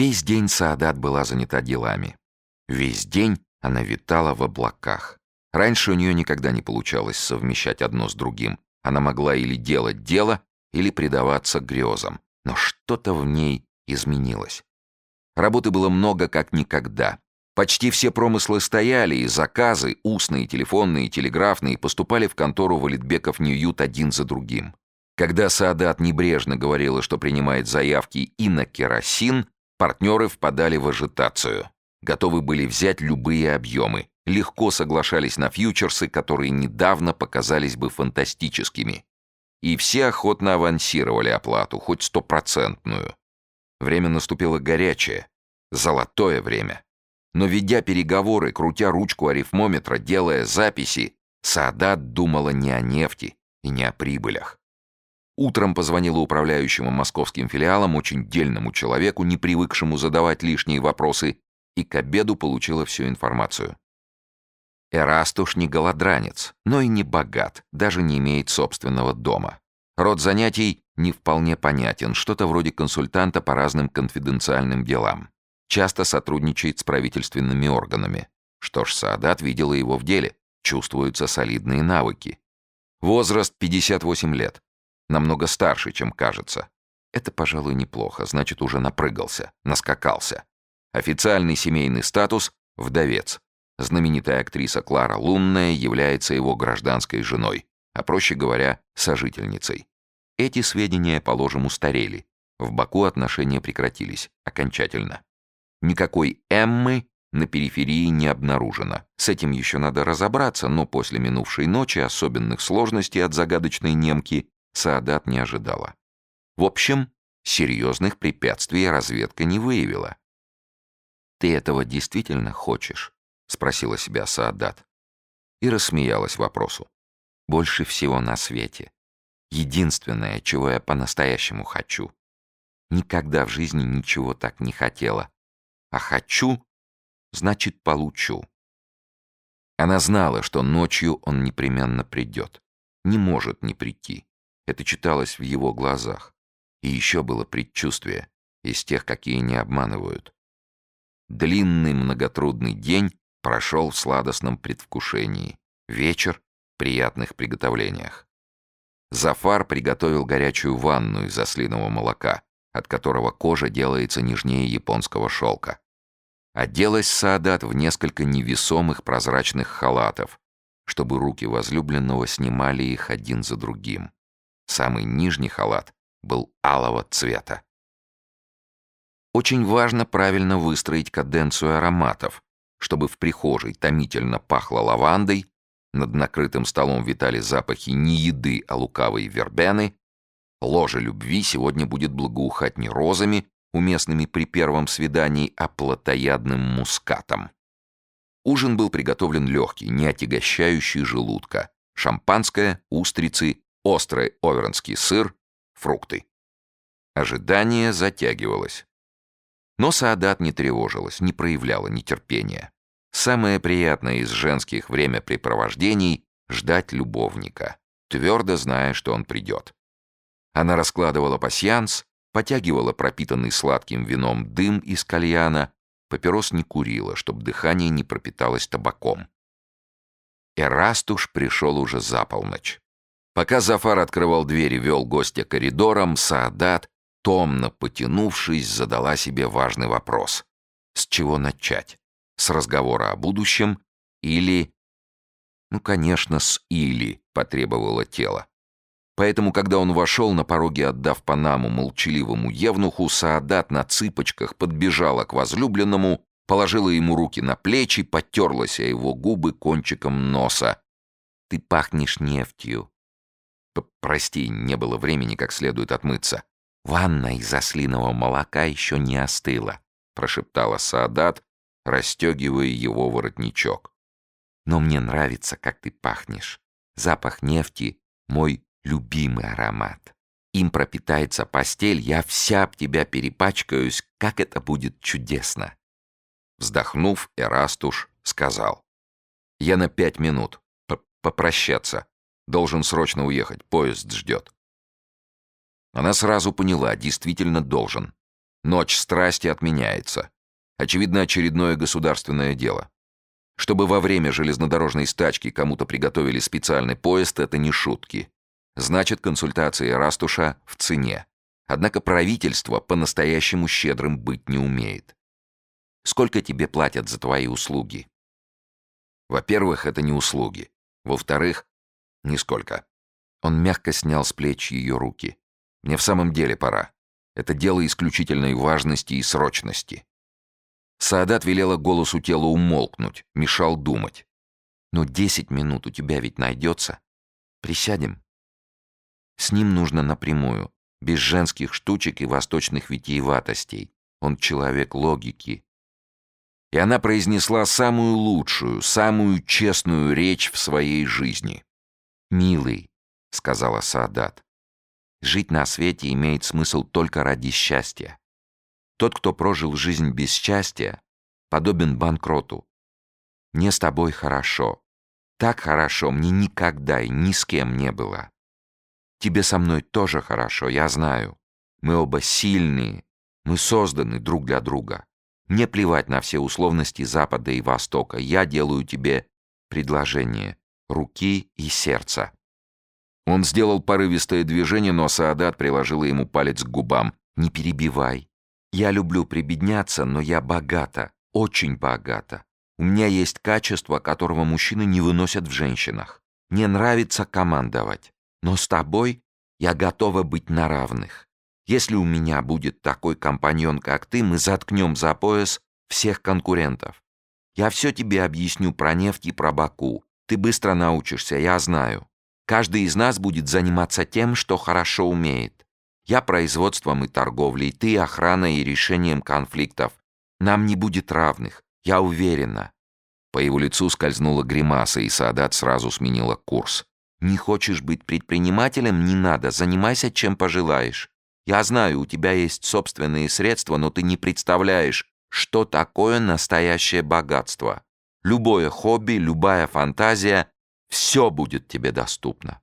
Весь день Саадат была занята делами. Весь день она витала в облаках. Раньше у нее никогда не получалось совмещать одно с другим. Она могла или делать дело, или предаваться грезам. Но что-то в ней изменилось. Работы было много как никогда. Почти все промыслы стояли, и заказы, устные, телефонные, телеграфные, поступали в контору Валитбеков Ньют один за другим. Когда Саадат небрежно говорила, что принимает заявки и на керосин, партнеры впадали в ажитацию. Готовы были взять любые объемы, легко соглашались на фьючерсы, которые недавно показались бы фантастическими. И все охотно авансировали оплату, хоть стопроцентную. Время наступило горячее, золотое время. Но ведя переговоры, крутя ручку арифмометра, делая записи, Саадат думала не о нефти и не о прибылях. Утром позвонила управляющему московским филиалом очень дельному человеку, не привыкшему задавать лишние вопросы, и к обеду получила всю информацию. Эрастуш не голодранец, но и не богат, даже не имеет собственного дома. Род занятий не вполне понятен, что-то вроде консультанта по разным конфиденциальным делам. Часто сотрудничает с правительственными органами. Что ж, Саадат видела его в деле, чувствуются солидные навыки. Возраст 58 лет. Намного старше, чем кажется. Это, пожалуй, неплохо, значит, уже напрыгался, наскакался. Официальный семейный статус – вдовец. Знаменитая актриса Клара Лунная является его гражданской женой, а проще говоря, сожительницей. Эти сведения, положим, устарели. В Баку отношения прекратились окончательно. Никакой Эммы на периферии не обнаружено. С этим еще надо разобраться, но после минувшей ночи особенных сложностей от загадочной немки Саадат не ожидала. В общем, серьезных препятствий разведка не выявила. «Ты этого действительно хочешь?» — спросила себя Саадат. И рассмеялась вопросу. «Больше всего на свете. Единственное, чего я по-настоящему хочу. Никогда в жизни ничего так не хотела. А хочу, значит, получу». Она знала, что ночью он непременно придет. Не может не прийти. Это читалось в его глазах. И еще было предчувствие, из тех, какие не обманывают. Длинный многотрудный день прошел в сладостном предвкушении. Вечер — приятных приготовлениях. Зафар приготовил горячую ванну из ослиного молока, от которого кожа делается нежнее японского шелка. Оделась Саадат в несколько невесомых прозрачных халатов, чтобы руки возлюбленного снимали их один за другим. Самый нижний халат был алого цвета. Очень важно правильно выстроить каденцию ароматов, чтобы в прихожей томительно пахло лавандой, над накрытым столом витали запахи не еды, а лукавой вербены, ложе любви сегодня будет благоухать не розами, уместными при первом свидании, а плотоядным мускатом. Ужин был приготовлен легкий, не отягощающий желудка. Шампанское, устрицы, острый овернский сыр, фрукты. Ожидание затягивалось. Но Саадат не тревожилась, не проявляла нетерпения. Самое приятное из женских времяпрепровождений — ждать любовника, твердо зная, что он придет. Она раскладывала пасьянс, потягивала пропитанный сладким вином дым из кальяна, папирос не курила, чтобы дыхание не пропиталось табаком. Эрастуш пришел уже за полночь. Пока Зафар открывал дверь и вел гостя коридором, Саадат, томно потянувшись, задала себе важный вопрос. С чего начать? С разговора о будущем или... Ну, конечно, с «или», — потребовало тело. Поэтому, когда он вошел, на пороге отдав Панаму молчаливому евнуху, Саадат на цыпочках подбежала к возлюбленному, положила ему руки на плечи, потерлась о его губы кончиком носа. «Ты пахнешь нефтью». «Прости, не было времени как следует отмыться. «Ванна из ослиного молока еще не остыла», — прошептала Саадат, расстегивая его воротничок. «Но мне нравится, как ты пахнешь. Запах нефти — мой любимый аромат. Им пропитается постель, я вся об тебя перепачкаюсь, как это будет чудесно». Вздохнув, Эрастуш сказал. «Я на пять минут. П Попрощаться. Должен срочно уехать, поезд ждет». Она сразу поняла, действительно должен. Ночь страсти отменяется. Очевидно, очередное государственное дело. Чтобы во время железнодорожной стачки кому-то приготовили специальный поезд, это не шутки. Значит, консультации Растуша в цене. Однако правительство по-настоящему щедрым быть не умеет. Сколько тебе платят за твои услуги? Во-первых, это не услуги. Во-вторых, нисколько. Он мягко снял с плеч ее руки. Мне в самом деле пора. Это дело исключительной важности и срочности. Саадат велела голосу тела умолкнуть, мешал думать. «Но десять минут у тебя ведь найдется. Присядем?» С ним нужно напрямую, без женских штучек и восточных витиеватостей. Он человек логики. И она произнесла самую лучшую, самую честную речь в своей жизни. «Милый», — сказала Саадат, — «жить на свете имеет смысл только ради счастья. Тот, кто прожил жизнь без счастья, подобен банкроту. Мне с тобой хорошо. Так хорошо мне никогда и ни с кем не было. Тебе со мной тоже хорошо, я знаю. Мы оба сильные. Мы созданы друг для друга. Мне плевать на все условности Запада и Востока. Я делаю тебе предложение руки и сердца». Он сделал порывистое движение, но Саадат приложила ему палец к губам. «Не перебивай. Я люблю прибедняться, но я богата, очень богата. У меня есть качество, которого мужчины не выносят в женщинах. Мне нравится командовать. Но с тобой я готова быть на равных. Если у меня будет такой компаньон, как ты, мы заткнем за пояс всех конкурентов. Я все тебе объясню про нефть и про Баку. Ты быстро научишься, я знаю. Каждый из нас будет заниматься тем, что хорошо умеет. Я производством и торговлей, ты охраной и решением конфликтов. Нам не будет равных, я уверена». По его лицу скользнула гримаса, и Саадат сразу сменила курс. Не хочешь быть предпринимателем, не надо, занимайся чем пожелаешь. Я знаю, у тебя есть собственные средства, но ты не представляешь, что такое настоящее богатство. Любое хобби, любая фантазия — все будет тебе доступно.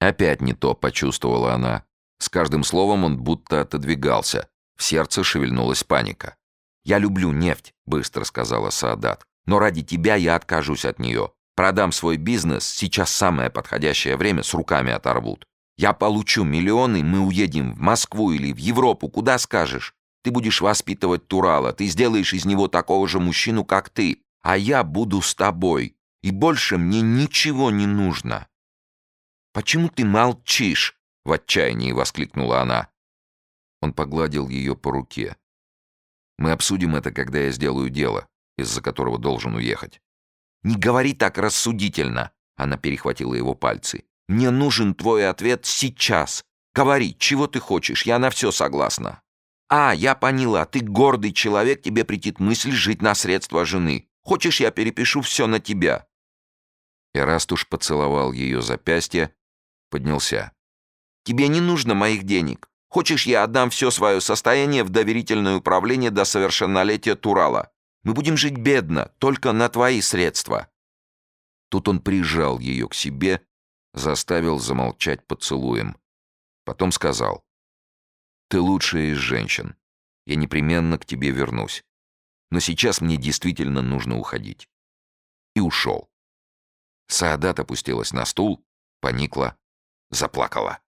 Опять не то, почувствовала она. С каждым словом он будто отодвигался. В сердце шевельнулась паника. «Я люблю нефть», — быстро сказала Саадат. «Но ради тебя я откажусь от нее. Продам свой бизнес, сейчас самое подходящее время, с руками оторвут. Я получу миллионы, мы уедем в Москву или в Европу, куда скажешь. Ты будешь воспитывать Турала, ты сделаешь из него такого же мужчину, как ты, а я буду с тобой, и больше мне ничего не нужно». «Почему ты молчишь?» — в отчаянии воскликнула она. Он погладил ее по руке. «Мы обсудим это, когда я сделаю дело, из-за которого должен уехать. «Не говори так рассудительно!» Она перехватила его пальцы. «Мне нужен твой ответ сейчас. Говори, чего ты хочешь, я на все согласна». «А, я поняла, ты гордый человек, тебе претит мысль жить на средства жены. Хочешь, я перепишу все на тебя?» Эрастуш поцеловал ее запястье, поднялся. «Тебе не нужно моих денег. Хочешь, я отдам все свое состояние в доверительное управление до совершеннолетия Турала. Мы будем жить бедно, только на твои средства». Тут он прижал ее к себе, заставил замолчать поцелуем. Потом сказал, «Ты лучшая из женщин. Я непременно к тебе вернусь. Но сейчас мне действительно нужно уходить». И ушел. Саадат опустилась на стул, поникла, заплакала.